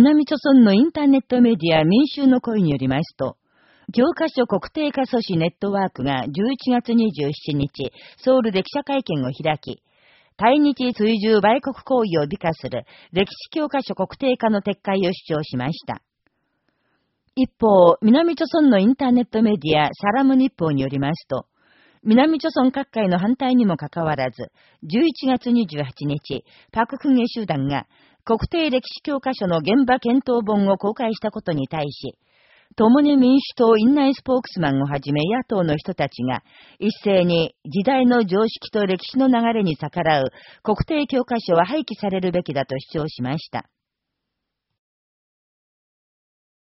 南朝村のインターネットメディア民衆の声によりますと、教科書国定化阻止ネットワークが11月27日、ソウルで記者会見を開き、対日追従売国行為を美化する歴史教科書国定化の撤回を主張しました。一方、南朝村のインターネットメディアサラム日報によりますと、南朝村各界の反対にもかかわらず、11月28日、パククンゲ集団が国定歴史教科書の現場検討本を公開したことに対し、共に民主党院内スポークスマンをはじめ野党の人たちが一斉に時代の常識と歴史の流れに逆らう国定教科書は廃棄されるべきだと主張しました。